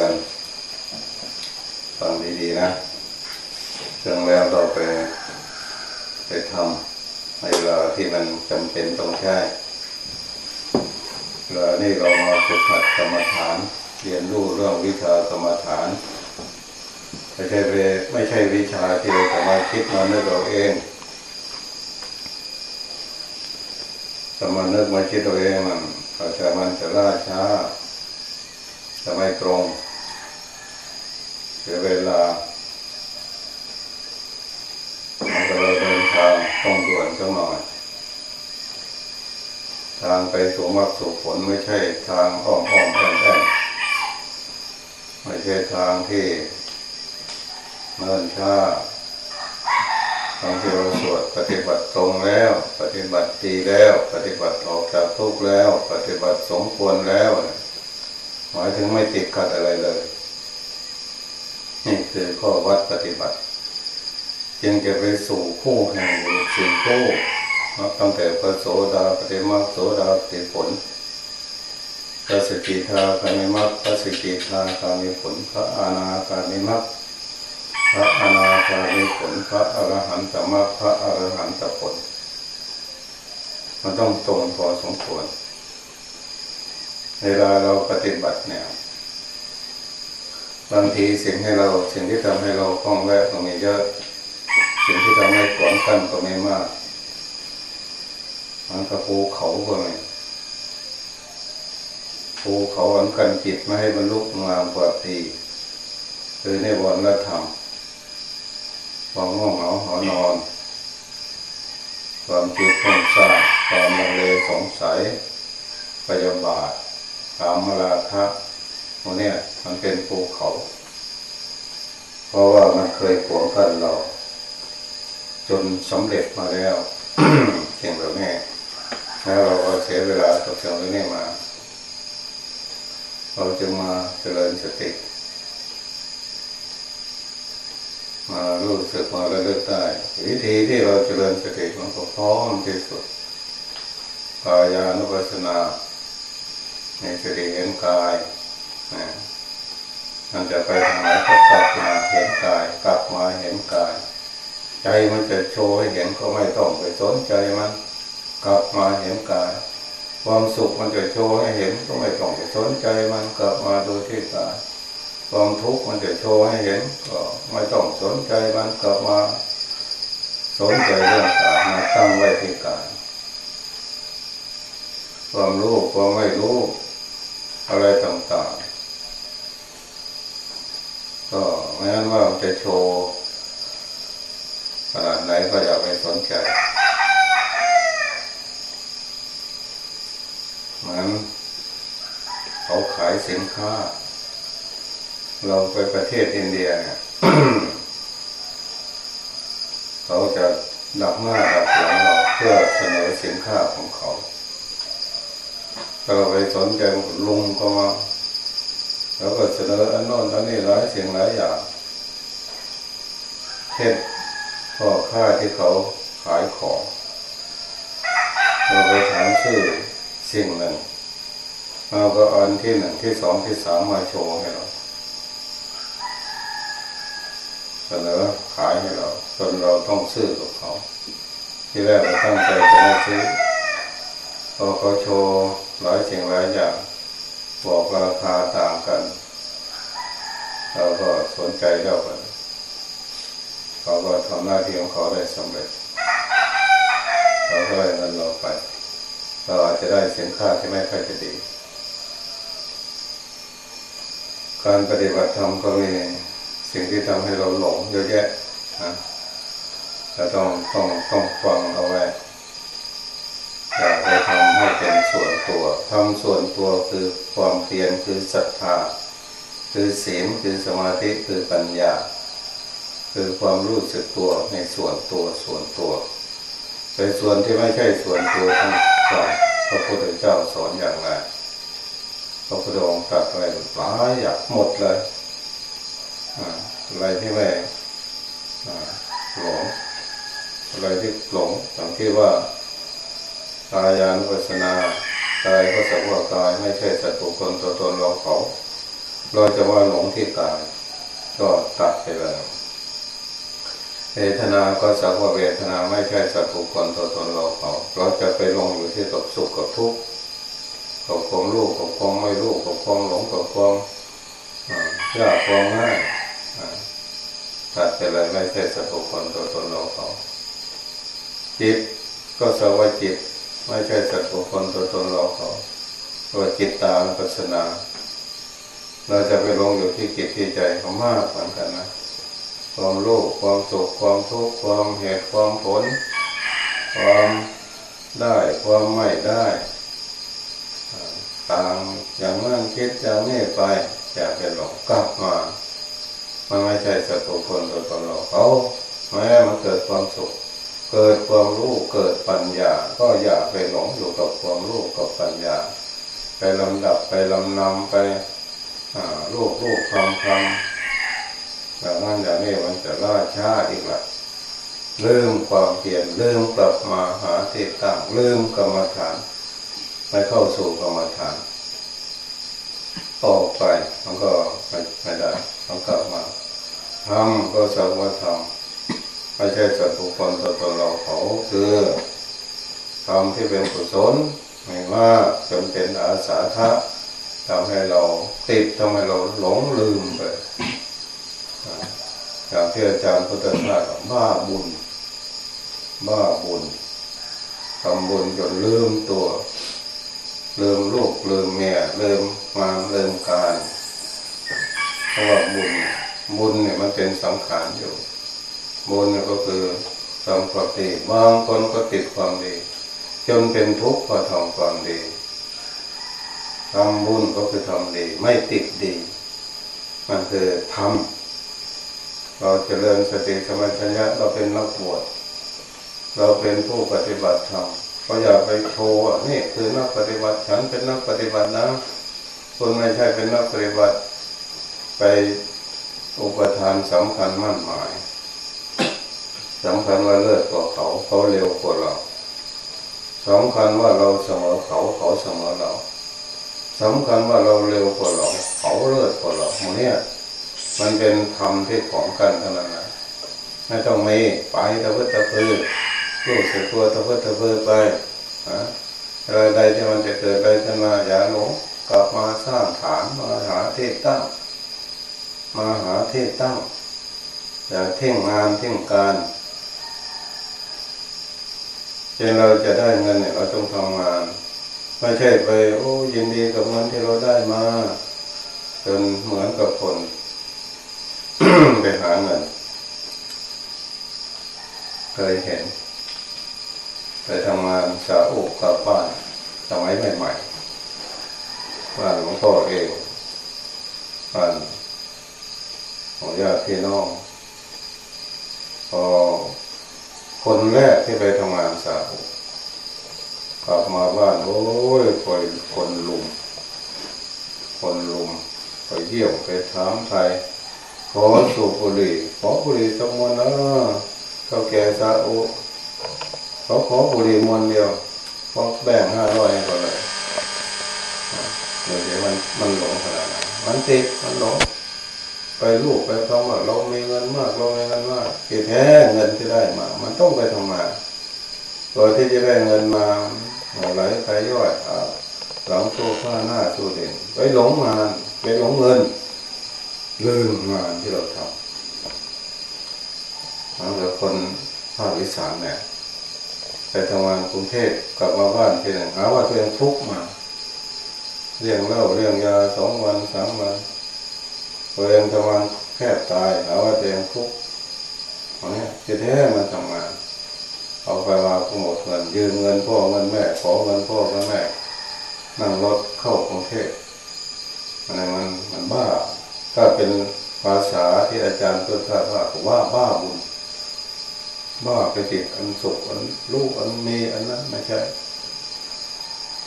กันฟังดีๆนะเรื่องแล้วเราไป ไปทำในเวลาที่มันจำเป็นต้องใช้เวลานี่เรามาฝึกหัดกรรมฐาน เรียนรู้เรื่องวิชากรรมฐานไม่ใช่ไม่ใช่วิชาที่เราจะมาคิดมาเนื้อเราเองสมานึกมาคิดตัวเองมันอาจจะมันจะล่าช้า จะไม่ตรงเสียเวลาเราเดินทางต้องด่วนสักหน่อย ทางไปสู่มรรคสู่ผลไม่ใช่ทางอ้อมอ้อมแอนแอนไม่ใช่ทางที่เนินช้าทางที่เราสวดปฏิบัติตรงแล้ว ปฏิบัติดีแล้ว ปฏิบัติออกจากทุกข์แล้ว ปฏิบัติสมควรแล้ว หมายถึงไม่ติดขัดอะไรเลย นี่คือข้อวัดปฏิบัติยังจะไปสู่คู่แห่งสิ่งคู่ตั้งแต่พระโสดาปฏิมาโสดาปฏิผลพระสกิทาคามิมัคพระสกิทาคามิผลพระอาณาคามิมัคพระอนาคามีผลพระอรหันตมรรคพระอรหันตผลมันต้องตรงพอสมควร เวลาเราปฏิบัติเนี่ยบางทีสิ่งให้เราสิ่งที่ทำให้เราคล่องแวกก็มีเยอะ สิ่งที่ทำให้ขวางกั้นก็ไม่มากมันกับภูเขาก็ไม่ภูเขาอันกันจิตไม่ให้บรรลุงามกว่าดีคือในวันละธรรมความง่วงเหงาหอนอน ความคิดฟุ้งซ่านความลังเลสงสัยปยาบาท กามมาราคะพวกนี้มันเป็นภูเขา เพราะว่ามันเคยขวงกันเรา จนสำเร็จมาแล้วเก่งแบบนี้แล้วเราก็เสียเวลากับเรื่องนี้มา เราจะมาเจริญสติมารู้สึกมาระลึกได้วิธีที่เราเจริญสติมันก็พร้อมที่สุดกายานุปัสสนา ในสติเห็นกายนะมันจะไปทางไหนก็กลับมาเห็นกาย กลับมาเห็นกาย ใจมันจะโชว์ให้เห็นก็ไม่ต้องไปสนใจมันกลับมาเห็นกาย ความสุขมันจะโชว์ให้เห็นก็ไม่ต้องไปสนใจมันกลับมาดูที่กายความทุกข์มันจะโชว์ให้เห็นก็ไม่ต้องสนใจมันกลับมาสนใจเรื่องกายมาตั้งไว้ที่กายความรู้ความไม่รู้ อะไรต่างๆ ก็ไม่นั้นว่าจะโชว์ขนาดไหนก็อย่าไปสนใจเหมือนเขาขายสินค้า เราไปประเทศอินเดียเนี่ยเขาจะดับหน้าดับหลังเราเพื่อเสนอสินค้าของเขา เราไปสนใจลุงก็มาแล้วก็เสนออันโน้นอันนี้หลายสิ่งหลายอย่างเช่นพ่อค้าที่เขาขายของเราไปถามชื่อสิ่งหนึ่งเราก็อันที่หนึ่งที่สองที่สามมาโชว์ให้เราเสนอขายให้เราจนเราต้องซื้อกับเขา ที่แรกเราตั้งใจจะไม่ซื้อพอเขาโชว์ หลายสิ่งหลายอย่างบอกราคาต่างกัน เราก็สนใจเล่ากันเขาก็ทำหน้าที่ของเขาได้สำเร็จเราก็ได้เงินเราไป เราอาจจะได้สินค้าที่ไม่ค่อยจะดี การปฏิบัติธรรมก็มีสิ่งที่ทำให้เราหลงเยอะแยะนะเราต้องต้องต้องฟังเอาไว้ อย่าไปทำให้เป็นส่วนตัวทำส่วนตัวคือความเพียรคือศรัทธา คือศีลคือสมาธิคือปัญญา คือความรู้สึกตัวในส่วนตัวส่วนตัวในส่วนที่ไม่ใช่ส่วนตัวทั้งหมดพระพุทธเจ้าสอนอย่างไรพระพุทธองค์ตรัสไว้หลายอย่างหมดเลยอะไรที่ไม่หลงอะไรที่หลงอย่างที่ว่า กายานุปัสสนากายก็สักว่ากายไม่ใช่สัตว์บุคคลตัวตนเราเขาเราจะว่าหลงที่กาย ก็ตัดไปแล้วเวทนาก็สักว่าเวทนาไม่ใช่สัตว์บุคคลตัวตนเราเขาเราจะไปลงอยู่ที่กับสุขกับทุกข์กับความรู้กับความไม่รู้กับความหลงกับความยากความง่ายตัดไปเลยไม่ใช่สัตว์บุคคลตัวตนเราเขาจิตก็สวัสจิต ไม่ใช่สัตว์บุคคลตัวตนเราเขาตัวจิตตามปัสนาเราจะไปลงอยู่ที่จิตที่ใจเขามากเหมือนกันนะความโลภความสุขความทุกข์ความเหตุความผล ความได้ความไม่ได้ต่างอย่างนั้นคิดอย่างนี้ไปจะเป็นหลงกลับมามันไม่ใช่สัตว์คนตัวตนเราเขาแม้มันเกิดความสุข เกิดความรู้เกิดปัญญา ก็อย่าไปหลงอยู่กับความรู้กับปัญญา ไปลำดับไปลำนำไปลูกลูกคำคำแบบนั้นอย่างนี้มันจะล่าช้าอีกละเริ่มความเปลี่ยนเริ่มกลับมาหาที่ตั้งเริ่มกรรมฐานไปเข้าสู่กรรมฐานออกไปมันก็ไม่ได้ต้องกลับมาทำก็สักว่าทำ ไม่ใช่สัตว์บุคคลตัวตนเราเขาคือทำที่เป็นกุศลไม่ว่าจนเป็นอาสาทะทำให้เราติดทำให้เราหลงลืมไปอย่างที่อาจารย์พุทธทาสบ้าบุญ บ้าบุญทำบุญจนลืมตัว ลืมลูกลืมเมียลืมมาลืมการเพราะว่าบุญบุญเนี่ยมันเป็นสังขารอยู่ บุญก็คือทำความดีบางคนก็ติดความดี จนเป็นทุกข์พอทำความดีทำบุญก็คือทำดี ไม่ติดดี มันคือทำเราจเจริญสติสมัชัญญะเราเป็นนักบวชเราเป็นผู้ปฏิบัติธรรมก็อย่าไปโชว์นี่คือนักปฏิบัติฉันเป็นนักปฏิบัตินะคนไม่ใช่เป็นนักปฏิบัติไปอุปทานสำคัญมั่นหมาย สำคัญว่าเลิศกว่าเขาเขาเร็วกว่าเราสำคัญว่าเราเสมอเขาเขาเสมอเราสำคัญว่าเราเร็วกว่าเรา เขาเลิศกว่าเราโมเนี่ยมันเป็นธรรมที่ของกันเท่านั้นนะไม่ต้องมีไปตะเพื่ตะเพือรู้สึกตัวตะเพื่ตะพือไปอะไรใดที่มันจะเกิดอะไรขึ้นมาอย่าหลงกลับมาสร้างฐานมาหาที่ตั้งมาหาที่ตั้งอย่าเท่งงานเท่งการ เจนเราจะได้เงินเนี่ย เราต้องทำงาน ไม่ใช่ไป โอ้ยินดีกับเงินที่เราได้มาจนเหมือนกับคนไปหาเงินเคยเห็นไปทำงานสาอุกับบ้านสมัยใหม่ๆบ้านหลวงพ่อเองบ้านของญาติพี่น้องพอ คนแรกที่ไปทำงานสาอุกลับมาบ้านโอ้ยคอยคนลุม คนลุมไปเยี่ยมไปถามไทยขอสูบบุหรี่ขอบุหรี่สักมวนนะเขาแก่ซาอุเขาขอบุหรี่มวนเดียวพอแบ่งห้าร้อยก็เลยเดี๋ยวมันมันหลงขนาดนั้นมันติดมันหลง ไปลูกไปคำว่าเรามีเงินมากเรามีเงินมากที่แท้เงินที่ได้มา มันต้องไปทำมาตัวที่จะได้เงินมาหลใครย่อยหลังโซ่ผ้าหน้าสู้เด่นไปหลงงานไปหลงเงินลืมงานที่เราทำแล้วคนภาควิสานเนี่ยไปทำงานกรุงเทพกลับมาบ้านทีหนหาว่าตัวเองทุกข์มา เรื่องเล่าเรื่องยาสองวันสามวัน ตัวเองทำงานแคบตายหาว่าตัวเองทุกข์อันนี้ที่แท้มันทำงานเอาไปมาก็หมดเงินยืมเงินพ่อเงินแม่ขอเงินพ่อเงินแม่นั่งรถเข้ากรุงเทพอะไรมันมันบ้า ถ้าเป็นภาษาที่อาจารย์ต้นท่าว่าว่าบ้าบุญบ้าไปติดอันสุขอันลูกอันเมีอันนั้นไม่ใช่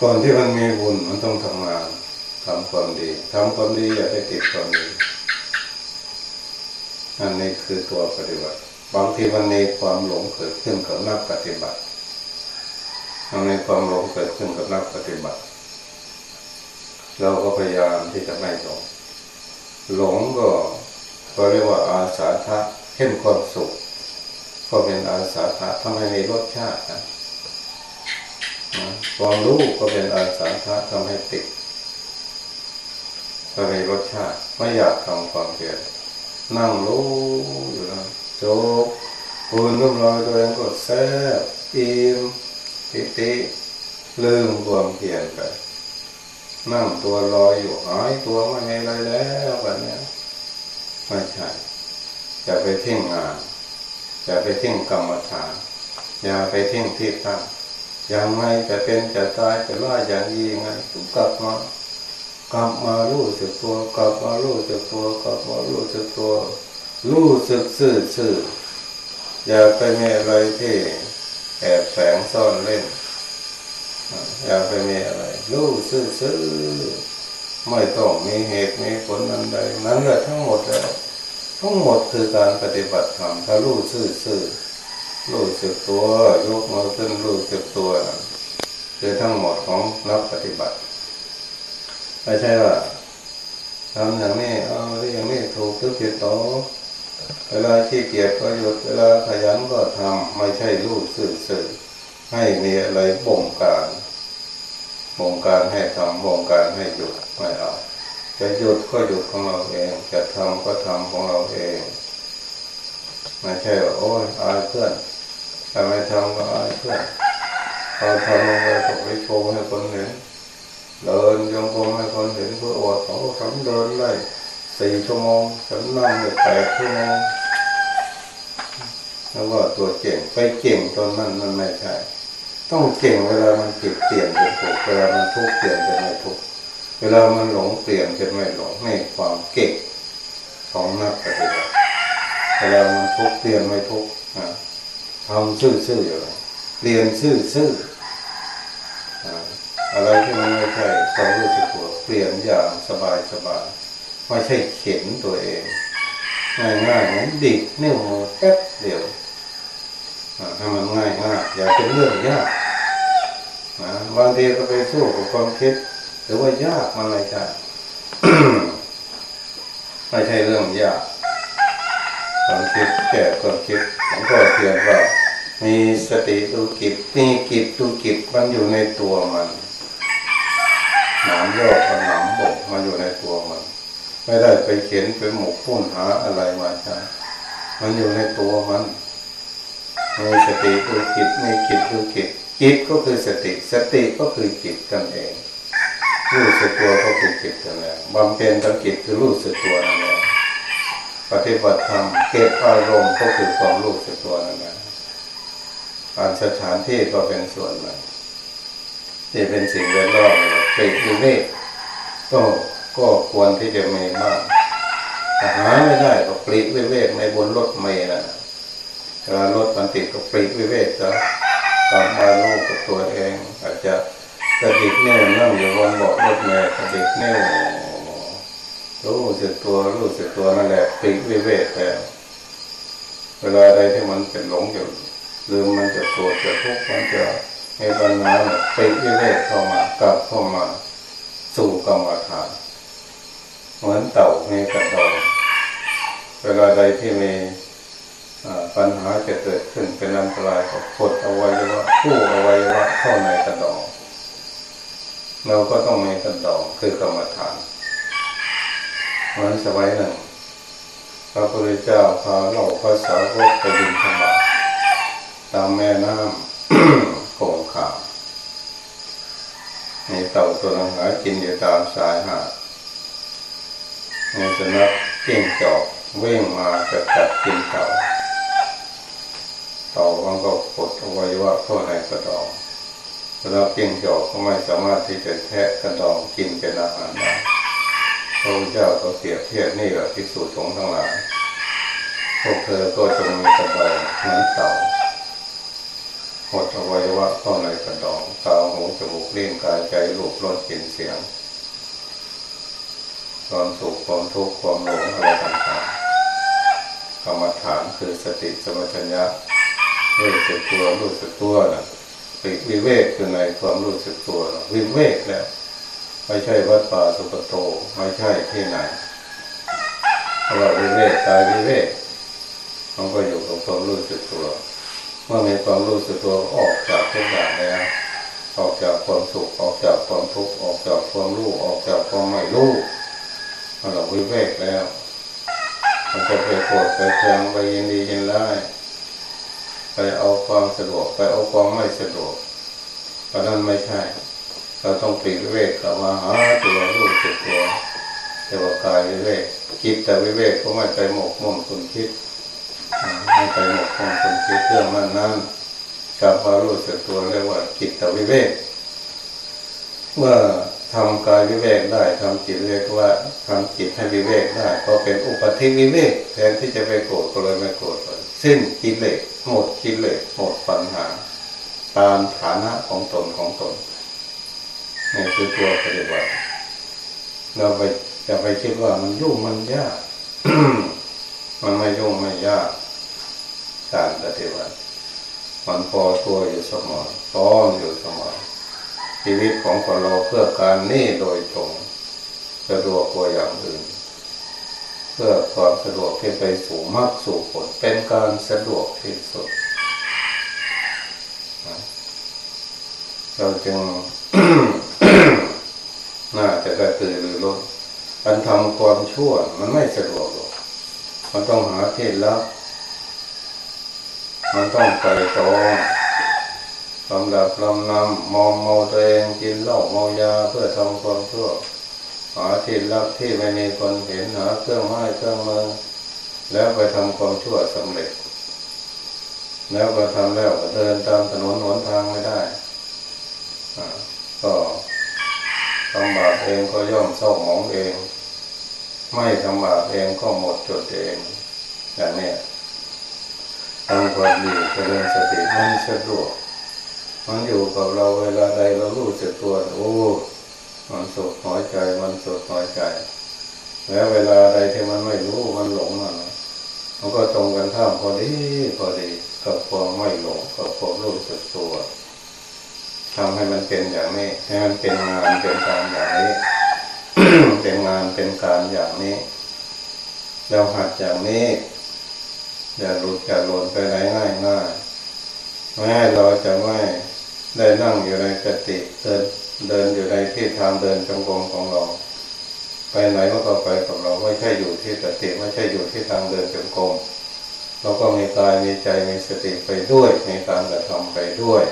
ก่อนที่มันมีบุญมันต้องทำงานทำความดีทำความดีอย่าไปติดความดี นั่นนี่คือตัวปฏิบัติ บางทีมันมีความหลงเกิดขึ้นกับนักปฏิบัติมันมีความหลงเกิดขึ้นกับนักปฏิบัติ เราก็พยายามที่จะไม่หลงหลงก็ก็เรียกว่าอาสาทะเข้มความสุขก็เป็นอาสาทะทำให้มีรสชาตินะความรู้ก็เป็นอาสาทะทำให้ติดก็มีรสชาติไม่อยากทำความเพียร นั่งรู้อยู่แล้วโจกปูนนุ่มลอยตัวเองก็แซ่บอิ่มปิติลืมความเพียรไปนั่งตัวลอยอยู่หายตัวไม่มีอะไรแล้วแบบนี้ไม่ใช่อย่าไปเท่งงานอย่าไปเท่งกรรมฐานอย่าไปเท่งที่ตั้งยังไงจะเป็นจะตายจะว่าอย่างยีไงต้องกลับมา กลับมารู้สึกตัวกลับมารู้สึกตัวกลับมารู้สึกตัวรู้สึกซื่อซื่ออย่าไปมีอะไรที่แอบแฝงซ่อนเล่น อย่าไปมีอะไร รู้ซื่อซื่อไม่ต้องมีเหตุมีผลอันใดนั้นแหละทั้งหมดแล้วทั้งหมดคือการปฏิบัติธรรมถ้ารู้ซื่อซื่อรู้สึกตัวยกมือขึ้นรู้สึกตัวคือทั้งหมดของนักปฏิบัติ ไม่ใช่ว่าทำอย่างนี้เอาอย่างนี้ถูกหรือผิดต่อเวลาขี้เกียจก็หยุดเวลาขยันก็ทำไม่ใช่รู้สื่อๆให้มีอะไรบ่งการบ่งการให้ทำบ่งการให้หยุดไม่เอาจะหยุดก็หยุดของเราเอง จะทำก็ทำของเราเองไม่ใช่ว่าโอ้ยอายเพื่อนถ้าไมทำก็อายเพื่อนพอทำลงไปก็ไปโชว์ให้คนเห็น เดินยองกงให้คนเห็นเพื่ออวดเขาฉันเดินได้สี่ชั่วโมงฉันนั่งได้แปดชั่วโมงแล้วว่าตัวเก่งไปเก่งตอนนั้นมันไม่ใช่ต้องเก่งเวลามันผิดเปลี่ยนเป็นถูกเวลามันทุกข์เปลี่ยนเป็นไม่ทุกข์เวลามันหลงเปลี่ยนเป็นไม่หลงนี่ความเก่งของนักปฏิบัติเวลามันทุกข์เปลี่ยนไม่ทุกข์ทำซื่อๆอยู่เลยเรียนซื่อๆ อะไรที่มันไม่ใช่ความรู้สึกตัวเปลี่ยนอย่างสบายสบายไม่ใช่เข็นตัวเอง ง่ายๆเหมือนดิดนิ้วมือแป๊บเดียวทำมันง่ายง่ายอย่าเป็นเรื่องยากนะบางทีก็ไปสู้กับความคิด หรือว่ายากมันไม่ใช่ไม่ใช่เรื่องยากความคิดแก่ความคิดผมก็เพียงว่ามีสติดูกิจมีกิจดูกิจมันอยู่ในตัวมัน หนามยอกหนามบกมันอยู่ในตัวมัน ไม่ได้ไปเขียนไปหมกพุ่นหาอะไรมาใช่มันอยู่ในตัวมันมีสติดูจิตมีจิตดูจิตจิตก็คือสติสติก็คือจิตกันเองรู้สึกตัวก็คือจิตกันเองบำเพ็ญทางจิตคือรู้สึกตัวนั่นเองปฏิบัติธรรมเก็บอารมณ์ก็คือความรู้สึกตัวนั่นเองการสถานที่ก็เป็นส่วนหนึ่ง ที่เป็นสิ่งแวดล้อมปิดอยู่นี่ก็ก็ควรที่จะมีมากแต่หาไม่ได้ก็ปลีกวิเวกในบนรถเมล์นะเวลารถมันติดก็ปลีกวิเวกซะตามมาลูกกับตัวเอง อาจจะกระดิกนิ้วนั่งอยู่บนเบาะรถเมล์กระดิกนิ้วรู้สึกตัวรู้สึกตัวนั่นแหละปลีกวิเวกแต่เวลาใดที่มันเป็นหลงอยู่ลืมมันจะโกรธจะทุกข์มันจะ ให้ปัญหาปลีกวิเวกเข้ามากลับเข้ามา สู่กรรมฐานเหมือนเต่าในกระดองเวลาใดที่มีปัญหาจะเกิดขึ้นเป็นอันตรายก็กดเอาไว้ว่าผู้เอาไว้ว่าเข้าในกระดองเราก็ต้องมีกระดองคือกรรมฐานเหมือนสมัยหนึ่งพระพุทธเจ้าพาเราภาษาวกไปบินธรรมตามแม่น้ำ โขงขาวมีเต่าตัวนึงหากินอยู่ตามสายหาดมีสุนัขกิ้งจอกวิ่งมาจะกัดกินเต่าเต่ามันก็ปดอวัยวะเข้าในกระดองเวลากิ้งจอกก็ไม่สามารถที่จะแทะกระดองกินเป็นอาหารได้พระเจ้าก็เปรียบเทียบนี่แหละพิสูจน์สงทั้งหลายพวกเธอก็จงมีกระดองเหมือนเต่า หดอวัยวะเข้าในกระดองตาหูจมูกเลี้ยงกายใจรูปรสกลิ่นเสียง ความสุขความทุกข์ความหลงอะไรต่างๆกรรมฐานคือสติสมัชัญญะรู้สึกตัวรู้สึกตัวนะปิวิเวกคือในความรู้สึกตัววิเวกแล้วไม่ใช่วัดป่าสุปโตไม่ใช่ที่ไหนเราวิเวกกายวิเวกมันก็อยู่กับความรู้สึกตัว มื่อมีความรู้สึกตัวออกจากทุกอย่างแล้วออกจากความสุขออกจากความทุกข์ออกจากความรู้ออกจากความไม่รู้เราวิเวกแล้ว มันจะไปโกรธไปแข็งไปยินดียินร้ายไปเอาความสะดวกไปเอาความไม่สะดวกเพราะนั้นไม่ใช่ เราต้องปีกวิเวกกลับมาหาตัวรู้สึกตัวแต่ว่ากายวิเวกคิดแต่วิเวกก็ไม่ไปหมกมุ่นคุณคิด ไม่ไปหมกมุ่นคุณคิดเรื่องนั้นนั้นกลับมารู้สึกตัวเรียกว่าจิตวิเวกเมื่อทำกายวิเวกได้ทำจิตวิเวกว่าทำจิตให้วิเวกได้ก็เป็นอุปธิวิเวกแทนที่จะไปโกรธก็เลยไม่โกรธเลยสิ้นกิเลสหมดกิเลสหมดปัญหา ตามฐานะของตนของตนนี่คือตัวปฏิบัติเราไปจะไปคิดว่ามันยุ่งมันยาก มันไม่ยุ่งไม่ยาก การปฏิบัติมันพอตัวอยู่เสมอพร้อมอยู่เสมอชีวิตของคนเราเพื่อการนี่โดยตรงสะดวกกว่าอย่างอื่น เพื่อความสะดวกที่ไปสู่มรรคสู่ผลเป็นการสะดวกที่สุดเราจึงน่าจะกระตือรือร้นการทำความชั่วมันไม่สะดวกหรอกมันต้องหาที่ลับ มันต้องไปตองลำดับลำนำมองเมาตัวเองกินเหล้าเมายาเพื่อทำความชั่วหาที่ลับที่ไม่มีคนเห็นหาเครื่องไม้เครื่องมือแล้วไปทำความชั่วสำเร็จ แล้วก็ทำแล้วเดินตามถนนหนทางไม่ได้ก็ทำบาปเองก็ย่อมเศร้าหมองเอง ไม่ทำบาปเองก็หมดจดเองอย่างนี้ ทำความดีเจริญสติมันสะดวกมันอยู่กับเราเวลาใดเรารู้สึกตัวโอ้มันสุขน้อยใจมันสุขน้อยใจ แล้วเวลาใดที่มันไม่รู้มันหลงมันมันก็ตรงกันข้ามพอดีพอดีกับความไม่หลงกับความรู้สึกตัวทำให้มันเป็นอย่างนี้ให้มันเป็นงานเป็นการอย่างนี้ เป็นงานเป็นการอย่างนี้ เราหัดอย่างนี้ อย่าหลุดอย่าหล่นไปไหนง่ายง่ายแม้เราจะไม่ได้นั่งอยู่ในกติเดินเดินอยู่ในที่ทางเดินจงกรมของเรา ไปไหนมันก็ไปกับเราไม่ใช่อยู่ที่กติไม่ใช่อยู่ที่ทางเดินจงกรมเราก็มีกายมีใจมีสติไปด้วยมีการกระทำไปด้วย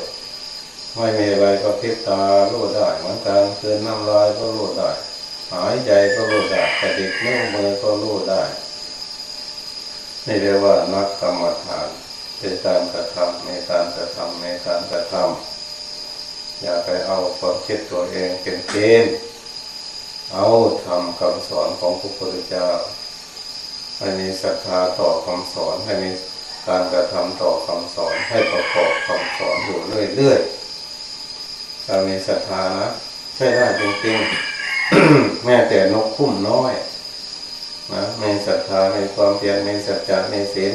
ไม่มีอะไรก็พิบตารู้ได้เหมือนกันเือนน้ำลายก็รู้ได้หายใจก็รู้ได้กระดิกนิ้วมือก็รู้ได้ นี่เรียกว่านักกรรมฐานเป็นการกระทำในการกระทำในการกระทำอย่าไปเอาความคิดตัวเองเป็นเกณฑ์เอาทำคำสอนของพระพุทธเจ้าให้มีศรัทธาต่อคำสอนให้มีการกระทำต่อคำสอนให้ประกอบคำสอนอยู่เรื่อยๆถ้ามีศรัทธานะใช่ได้จริงๆแม้แต่นกคุ้มน้อย นะมีศรัทธาในความเพียรในสัจจะในศีล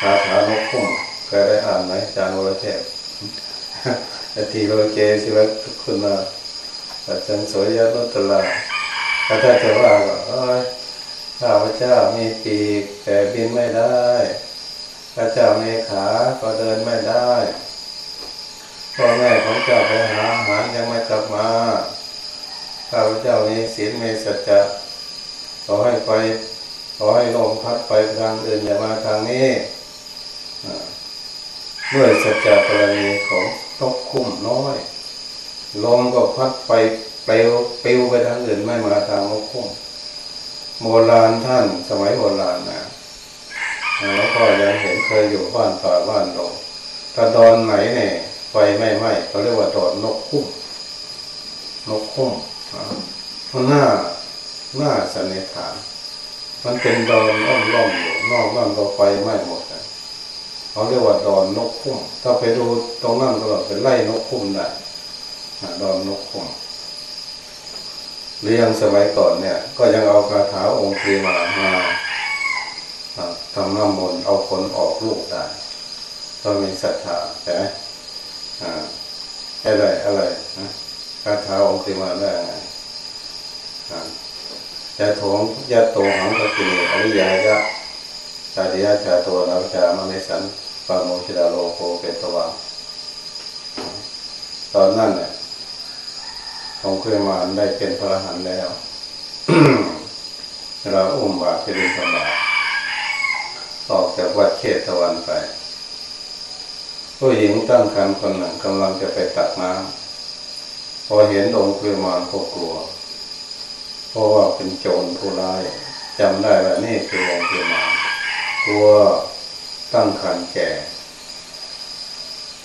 คาถานกคุ้มเคยได้อ่านไหมจารย์วรเทพทีโรเจสิวะคุณาอาจารย์สวยยานุตลาถ้าจะว่าก็ข้าพเจ้ามีปีกแต่บินไม่ได้ข้าเจ้ามีขาก็เดินไม่ได้พ่อแม่ของเจ้าไปหาอาหารยังไม่กลับมาข้าพเจ้ามีศีลมีสัจจะ ขอให้ไป ขอให้ลมพัดไปทางอื่นอย่ามาทางนี้ด้วยสัจจะกรณีของตกคุ้มน้อยลมก็พัดไปเปลวเปลวไปทางอื่นไม่มาทางนกคุ้มโบราณท่านสมัยโบราณนะแล้วก็ยังเห็นเคยอยู่บ้านป่าบ้านเราถ้าดอนไหนเนี่ยไฟไม่ไหม้เขาเรียกว่าดอนนกคุ้มนกคุ้มหน้า หน้าสันนิษฐาน มันเป็นดอนอ้อมล่อมอยู่นอกบ้านก็ไฟไหม้หมดเลยเขาเรียกว่าดอนนกคุ้มถ้าไปดูตรงนั้นก็เป็นไล่นกคุ้มได้ดอนนกคุ้มเรียงสมัยก่อนเนี่ย ก็ยังเอาคาถาองค์เทมามาทำน้ำมนต์เอาคนออกลูกได้ต้องมีศรัทธาใช่ไหมอะไรอะไรนะคาถาองค์เทมาได้ไง จะถงยะโตหังกกินีอริยายะชาติยะชาโตนาจามเมสันปาโมชิดาโลโกเปตวาตอนนั้นเนี่ยองค์เคยมานได้เป็นพระหันแล้วเราอุ้มบาตรไปเรียนสมาออกจากวัดเขตตะวันไป ผู้หญิงตั้งครรภ์คนหนึ่งกำลังจะไปตักน้ำพอเห็นองค์เคยมานก็กลัว เพราะว่าเป็นโจรผู้ร้ายจำได้ว่านี่คือองค์เคยมานกลัวตั้งครรภ์แก่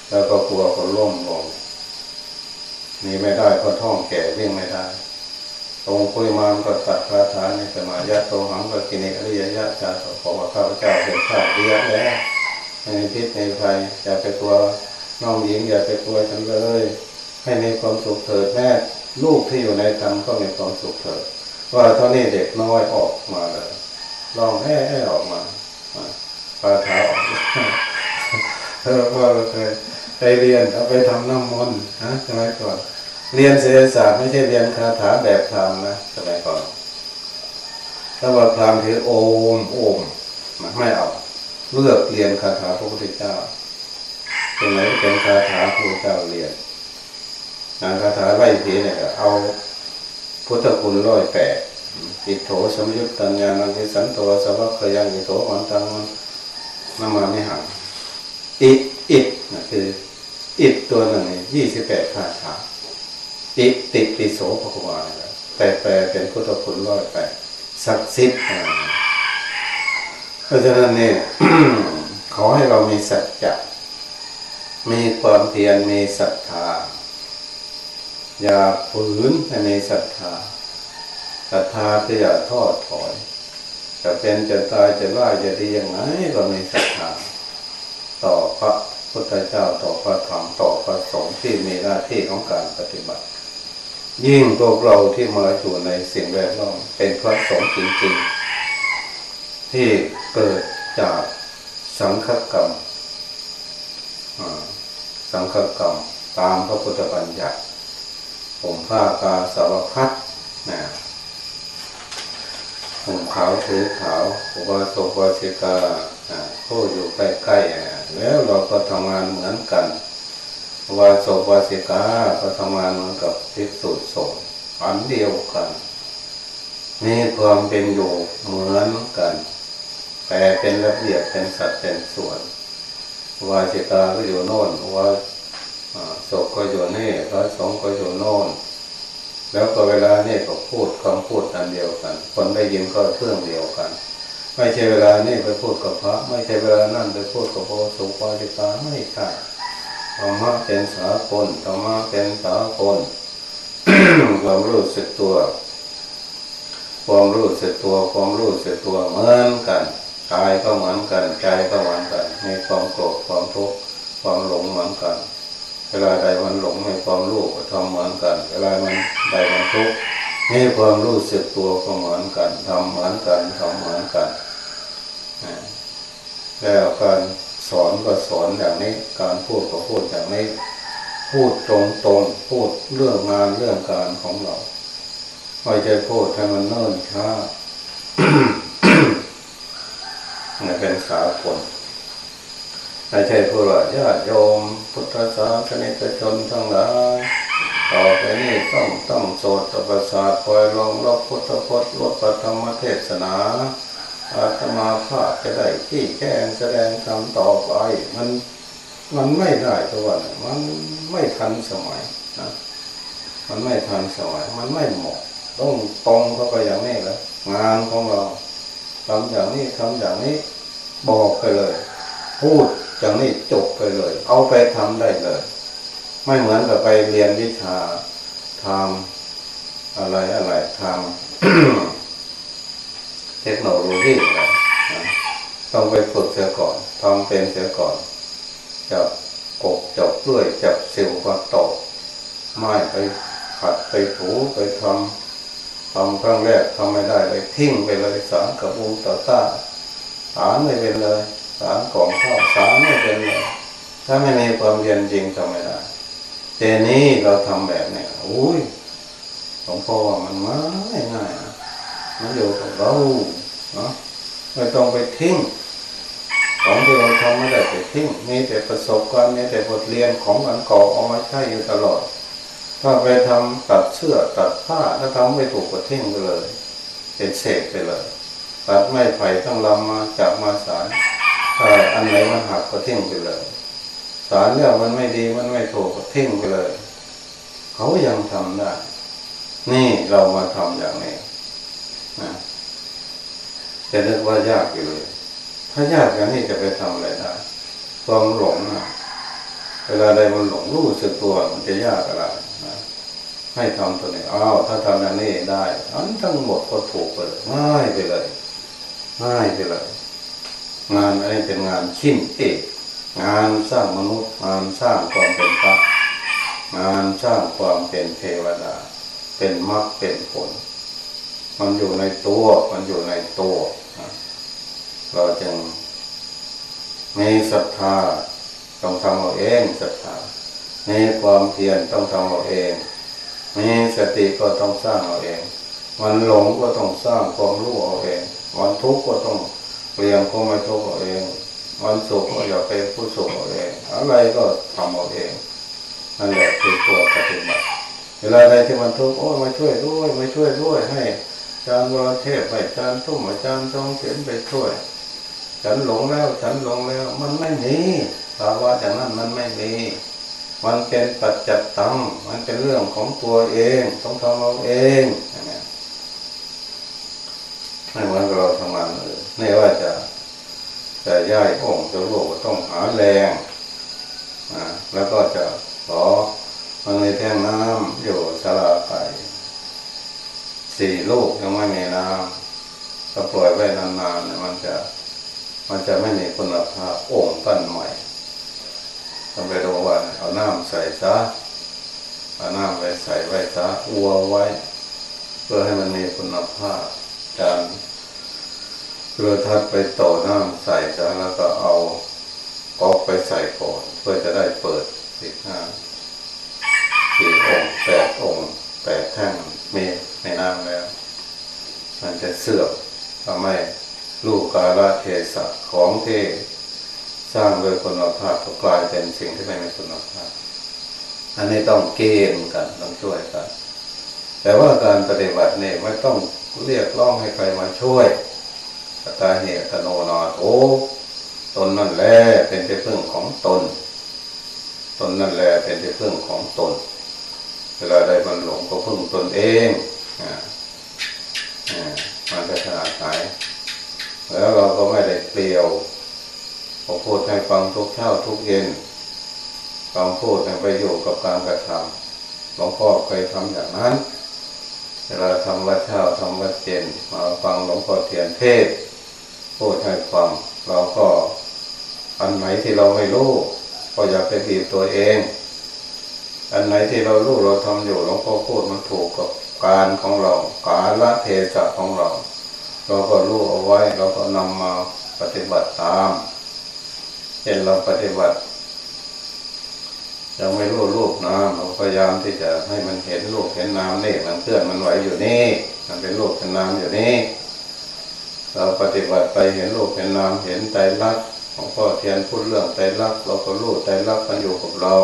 แล้วก็กลัวคนล่มลงนี่ไม่ได้เพราะท้องแก่วิ่งไม่ได้องค์คุยมานก็ตัดคาถาในสมายะโตหังก็กินอริยยะจาขอว่าข้าพเจ้าเป็นข้าเรียแล้วในพิษในภัยอย่าไปกลัวน้องหญิงอย่าไปกลัวฉันเลย ให้มีความสุขเถิดแม่ลูกที่อยู่ในธรรมก็มีความสุขเถิด ว่าเท่านี้เด็กน้อยออกมาเลยลองแห่ให้ออกมาคาถาออกเออพ่อเคยไปเรียนเอาไปทำน้ำมนต์นะสมัยก่อนเรียนเศรษฐศาสตร์ไม่ใช่เรียนคาถาแบบธรรมนะสมัยก่อนถ้าว่าพรามคือโอมโอมไม่เอาเลือกเรียนคาถาพระพุทธเจ้าตรงไหนเป็นคาถาพระพุทธเจ้าเรียนงานคาถาไล่ผีเนี่ยเอา พุทธคุณร้อยแปดอิโถสมยุตตัญญาณังคิสันโตสวัคยังอิโถมันตังนามาไม่หังอิอินะคืออิตัวหนึ่งยี่สิบแปดคาถาอิติปิโสภควาแต่แปลเป็นพุทธคุณร้อยแปดศักดิ์สิทธิ์เพราะฉะนั้นเนี่ยขอให้เรามีสัจจะมีความเพียรมีศรัทธา อย่าฝืนในศรัทธาศรัทธาจะอย่าทอดถอยจะเป็นจะตายจะว่าจะดียังไงก็มีศรัทธาต่อพระพุทธเจ้าต่อพระธรรมต่อพระสงฆ์ที่มีหน้าที่ของการปฏิบัติ ยิ่งพวกเราที่มาอยู่ในสิ่งแวดล้อมเป็นพระสงฆ์จริงๆ ที่เกิดจากสังฆกรรมสังฆกรรมตามพระพุทธบัญญัติ ผมผ้ากาสารพัดนะผมขาวถือขาวอุบาสกวาสิกาผู้อยู่ใกล้ๆแล้วเราก็ทำงานเหมือนกันวาสกวาสิกาก็ทำงานเหมือนกับทิศสุดสงอันเดียวกันมีความเป็นอยู่เหมือนกัน แต่เป็นระเบียบเป็นสัดเป็นส่วนวาสิกาก็อยู่โน่นวา ศกก็อยู่นี่พระสงฆ์ก็อยู่น่นแล้วก็เวลาเนี่ยก็พูดคำพูดอันเดียวกัน คนได้ยินก็เรื่องเดียวกัน ไม่ใช่เวลานี่ไปพูดกับพระ ไม่ใช่เวลานั่นไปพูดกับพระสุภาจิกาไม่ใช่ธรรมะเป็นสากลธรรมะเป็นสากลความรู้สึกตัว ความรู้สึกตัว ความรู้สึกตัวเหมือนกันกายก็เหมือนกันใจก็เหมือนกันมีความโกรธความทุกข์ความหลงเหมือนกัน เวลาใดมันหลงมีความรู้ก็ทำเหมือนกัน เวลามันใดมันทุกข์มีความรู้สึกตัวก็เหมือนกันทำเหมือนกันทำเหมือนกันแล้วการสอนก็สอนอย่างนี้ การพูดก็พูดอย่างนี้ พูดตรงๆพูดเรื่องงานเรื่องการของเราไม่ใช่พูดให้มันเนิ่นช้าเป็นสาคน ไม่ใช่ผู้ว่าญาติโยมพุทธศาสนิกชนทั้งหลายต่อไปนี้ต้องต้องโสดตประสาทคอยลองรบพุทธพจน์ลดปธรรมเทศนาอาตมาภาพจะได้ที่แก้แสดงธรรมต่อไปมันมันไม่ได้ตัวนมันไม่ทันสมัยนะมันไม่ทันสมัย มันไม่เหมาะต้องตรงเข้าไปอย่างนี้แล้วงานของเราทำอย่างนี้ทำอย่างนี้บอกไปเลย พูด อย่างนี้จบไปเลย เอาไปทำได้เลย ไม่เหมือนกับไปเรียนวิชาทำอะไรอะไรทำเทคโนโลยีอะไรต้องไปฝึกเสียก่อนทำเป็นเสียก่อนจับกบจับด้วยจับเซลล์ก็ตกไม่ไปขัดไปถูไปทำทำครั้งแรกทำไม่ได้เลยทิ้งไปเลยสารกับอูต่อต้าสาไม่เป็นเลย สารกล่องข้าวสารไม่เป็นเลยถ้าไม่มีความเย็นจริงทำไม่ได้แต่นี้เราทำแบบเนี้ยอุ้ยหลวงพ่อมันง่ายง่ายนะมันอยู่กับเราเนาะไม่ต้องไปทิ้งของที่เราทำไม่ได้ไปทิ้งมีแต่ประสบการณ์มีแต่บทเรียนของอันเก่าเอามาใช้อยู่ตลอด ถ้าไปทำตัดเสื้อตัดผ้าถ้าทำไม่ถูกก็ทิ้งไปเลย เป็นเศษไปเลย ตัดไม้ไผ่ทั้งลำมาจากมาสารถ้า อันไหนมันหักก็ทิ้งไปเลย สารเนี่ยมันไม่ดีมันไม่ถูกก็ทิ้งไปเลย เขายังทำได้ นี่เรามาทำอย่างนี้นะจะนึกว่ายากอยู่เลย ถ้ายากอย่างนี้จะไปทำอะไรได้ความหลงนะเวลาใดมันหลงรู้สึกตัวมันจะยากอะไรนะให้ทำตัวนี้อ้าวถ้าทำอย่างนี้ได้อันทั้งหมดก็ถูกไปเลยง่ายไปเลยง่ายไปเลย งานอันนี้เป็นงานชิ้นเอกงานสร้างมนุษย์งานสร้างความเป็นพระงานสร้างความเป็นเทวดา เป็นมรรคเป็นผล มันอยู่ในตัวมันอยู่ในตัวเราจึงมีศรัทธาต้องทำเอาเองศรัทธามีความเพียรต้องทำเอาเองมีสติก็ต้องสร้างเอาเอง มันหลงก็ต้องสร้างความรู้เอาเองวันทุกข์ก็ต้อง เปลี่ยนความไม่ทุกข์เอาเองวันสุขก็อย่าไปผู้สุขเอาเองอะไรก็ทำเอาเองนั่นแหละคือตัวปฏิบัติเวลาใดที่มันทุกข์โอ้มาช่วยด้วยมาช่วยด้วยให้อาจารย์วรเทพไปจารย์ทุ่มอาจารย์ทองเขียนไปช่วย ฉันหลงแล้วฉันหลงแล้ว มันไม่มีภาวะอย่างนั้นมันไม่มีมันเป็นปัจจัตตังมันเป็นเรื่องของตัวเอง ต้องทำเอาเองไม่เหมือนเรา ไม่ว่าจะจะย้ายองค์จะโลกต้องหาแรงนะแล้วก็จะขอมันมีแท่งน้ำอยู่สลาไปสี่ลูกยังไม่มีน้ำถ้าปล่อยไว้นานๆมันจะมันจะไม่มีคุณภาพองค์ตั้นใหม่ทำไปดูว่าเอาน้ำใส่ซะเอาน้ำไปใส่ไว้ซะอัวไว้ เพื่อให้มันมีคุณภาพจานเรือทัดไปต่อน้ำใส่ซะแล้วก็เอาก๊อกไปใส่ก่อนเพื่อจะได้เปิดสิบห้าสี่องค์แปดองค์แปดแท่งมีในน้ำแล้ว มันจะเสื่อมทำให้ลูกกาลเทศะของเท่สร้างโดยคุณภาพก็กลายเป็นสิ่งที่ไม่มีคุณภาพ อันนี้ต้องเกณฑ์กันต้องช่วยกัน แต่ว่าการปฏิบัติเนี่ยไม่ต้องเรียกร้องให้ใครมาช่วย ตาเหตุโนนาโถตนนั่นแหละเป็นที่พึ่งของตน ตนนั่นแหละเป็นที่พึ่งของตน เวลาใดมันหลงก็พึ่งตนเองอ่ามันจะขนาดไหนแล้วเราก็ไม่ได้เปลี่ยวพอพูดให้ฟังทุกเช้าทุกเย็นฟังพูดให้ไปอยู่กับการกระทำหลวงพ่อเคยทำอย่างนั้นเวลาทำวัดเช้าทำวัดเย็นมาฟังหลวงพ่อเทียนเทศ พูดให้ฟัง เราก็อันไหนที่เราไม่รู้ก็อย่าไปบีบตัวเอง อันไหนที่เรารู้เราทำอยู่หลวงพ่อพูดมันถูกกับการของเรา การละเทศะของเรา เราก็รู้เอาไว้ เราก็นำมาปฏิบัติตามเช่นเราปฏิบัติยังไม่รู้รูปน้ำเราพยายามที่จะให้มันเห็นรูปเห็นน้ำนี่มันเคลื่อนมันไหวอยู่นี่ มันเป็นรูปเป็นน้ำอยู่นี่ เราปฏิบัติไปเห็นรูปเห็นน้ำเห็นใจรักหลวงพ่อเทียนพูดเรื่องใจรักเราก็รู้ใจรักมันอยู่กับเรา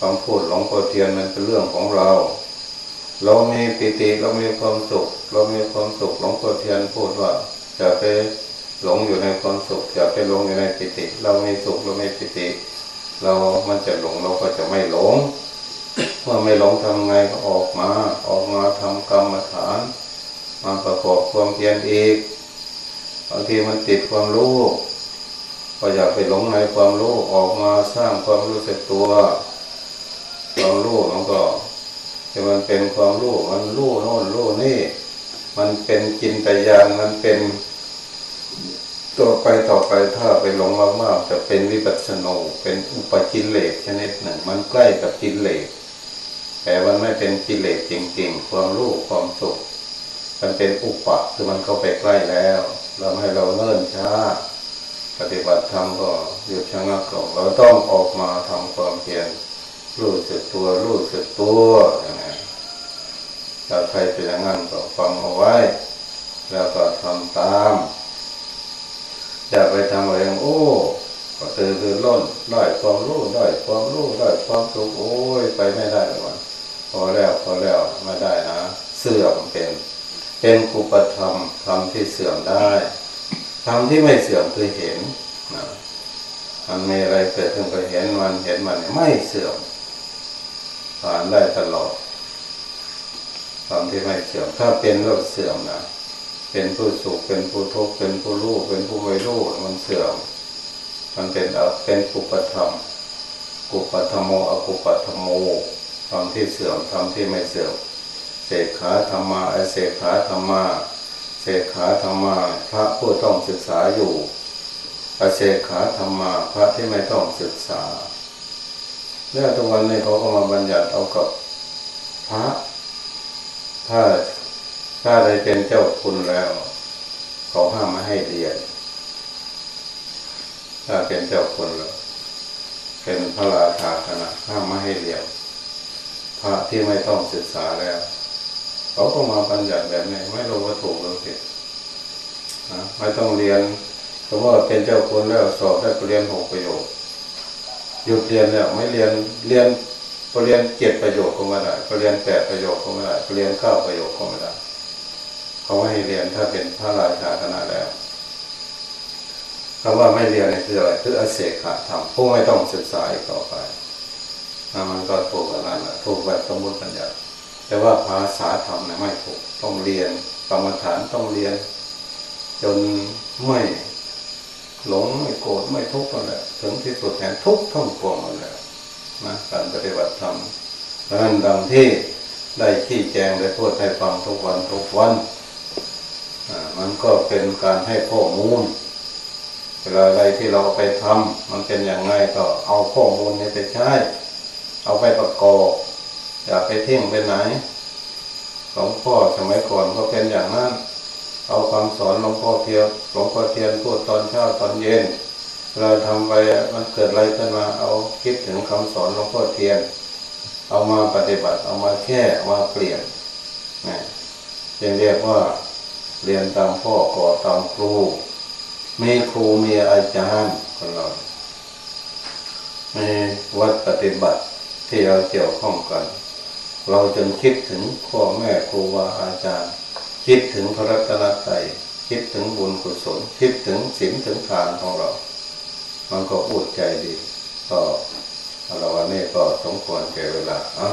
คำพูดหลวงพ่อเทียนมันเป็นเรื่องของเรา เรามีปิติเรามีความสุข เรามีความสุขหลวงพ่อเทียนพูดว่าจะไปหลงอยู่ในความสุขจะไปหลงอยู่ในปิติ เรามีสุขเรามีปิติ เรามันจะหลงเราก็จะไม่หลงเมื่อไม่หลงทำไงก็ออกมา ออกมาทำกรรมฐาน มาประกอบความเพียรอีก บางทีมันติดความรู้ก็อยากไปหลงในความรู้ออกมาสร้างความรู้สึกตัวความรู้มันก็ที่มันเป็นความรู้มันรู้โน่นรู้นี่ มันเป็นจินตยานมันเป็นตัวไปต่อไปถ้าไปหลงมากๆจะเป็นวิปัสสโนเป็นอุปจินเลสชนิดหนึ่ง มันใกล้กับจินเลสแต่มันไม่เป็นจินเลสจริงๆ ความรู้ความสุข มันเป็นอุปะคือมันเข้าไปใกล้แล้ว เราให้เราเนิ่นช้า ปฏิบัติธรรมก็หยุดชะงักก่อนเราต้องออกมาทำความเพียรรู้สึกตัวรู้สึกตัวอย่างนี้ถ้าใครเป็นอย่างนั้นก็ฟังเอาไว้ แล้วก็ทำตามอย่าไปทำอะไรโอ้ก็ตื่นตื่นร้นได้ความรู้ได้ความรู้ได้ความสุขโอ้ยไปไม่ได้เลยวันพอแล้วพอแล้วไม่ได้นะ เสื่อมเป็น เป็นกุปธรรมธรรมที่เสื่อมได้ธรรมที่ไม่เสื่อมคือเห็นนะมันมีอะไรเกิดขึ้นก็เห็นมันเห็นมันไม่เสื่อมผ่านได้ตลอดธรรมที่ไม่เสื่อมถ้าเป็นแล้วเสื่อมนะเป็นผู้สุขเป็นผู้ทุกข์เป็นผู้รู้เป็นผู้ไม่รู้มันเสื่อม มันเป็นเอาเป็นกุปธรรมกุปธรรมโมอกุปธรรมโมธรรมที่เสื่อมธรรมที่ไม่เสื่อม เสกขาธรรมาไอเสกขาธรรมาเสกขาธรรมาพระผู้ต้องศึกษาอยู่อเสกขาธรรมาพระที่ไม่ต้องศึกษาเนี่ยทุกวันนี้เขาก็มาบัญญัติเอากับพระ ถ้าถ้าได้เป็นเจ้าคุณแล้วเขาห้ามไม่ให้เรียน ถ้าเป็นเจ้าคุณแล้ว เป็นพระราชาคณะห้ามไม่ให้เรียนพระที่ไม่ต้องศึกษาแล้ว เขาก็มาบัญญัติแบบนี้ไม่รู้ว่าถูกหรือผิดนะไม่ต้องเรียนสมมติว่าเป็นเจ้าคุณแล้วสอบได้ปรริญญาหกประโยคหยุดเรียนแล้วไม่เรียนเรียนปรริญญาเจ็ดประโยคก็ไม่ได้ปรริญญาแปดประโยคก็ไม่ได้ปรริญญาเก้าประโยคก็ไม่ได้เขาไม่ให้เรียนถ้าเป็นพระราชาคณะแล้วคำว่าไม่เรียนนี่คืออะไรคืออเสขะธรรมผู้ไม่ต้องศึกษาอีกต่อไปมันก็ถูกกันนั่นแหละถูกแบบสมมติปัญญา แต่ว่าภาษาธรรมเนี่ยไม่ถูกต้องเรียนกรรมฐานต้องเรียน จนไม่หลงไม่โกรธไม่ทุกข์นั่นแหละถึงที่สุดแห่งทุกข์ทั้งปวงนั่นแหละนะการปฏิบัติธรรมดังนั้นดังที่ได้ชี้แจงได้พูดให้ฟังทุกวันทุกวันมันก็เป็นการให้ข้อมูลเวลาอะไรที่เราไปทำมันเป็นอย่างไรก็เอาข้อมูลนี้ไปใช้ เอาไปประกอบ อย่าไปทิ้งไปไหนหลวงพ่อสมัยก่อนก็เป็นอย่างนั้น เอาคำสอนหลวงพ่อเทียนหลวงพ่อเทียนพูดตอนเช้าตอนเย็น เราทำไปมันเกิดอะไรขึ้นมาเอาคิดถึงคำสอนหลวงพ่อเทียน เอามาปฏิบัติเอามาแค่มาเปลี่ยนนี่จึงเรียกว่าเรียนตามพ่อก่อตามครูมีครูมีอาจารย์คนเรามีวัดปฏิบัติที่เราเกี่ยวข้องกัน เราจนคิดถึงพ่อแม่ครูบาอาจารย์ คิดถึงพระรัตนตรัยคิดถึงบุญกุศลคิดถึงศีลถึงทานของเรา มันก็อุดใจดี ก็เราวันนี้ก็สมควรแก่เวลาอะ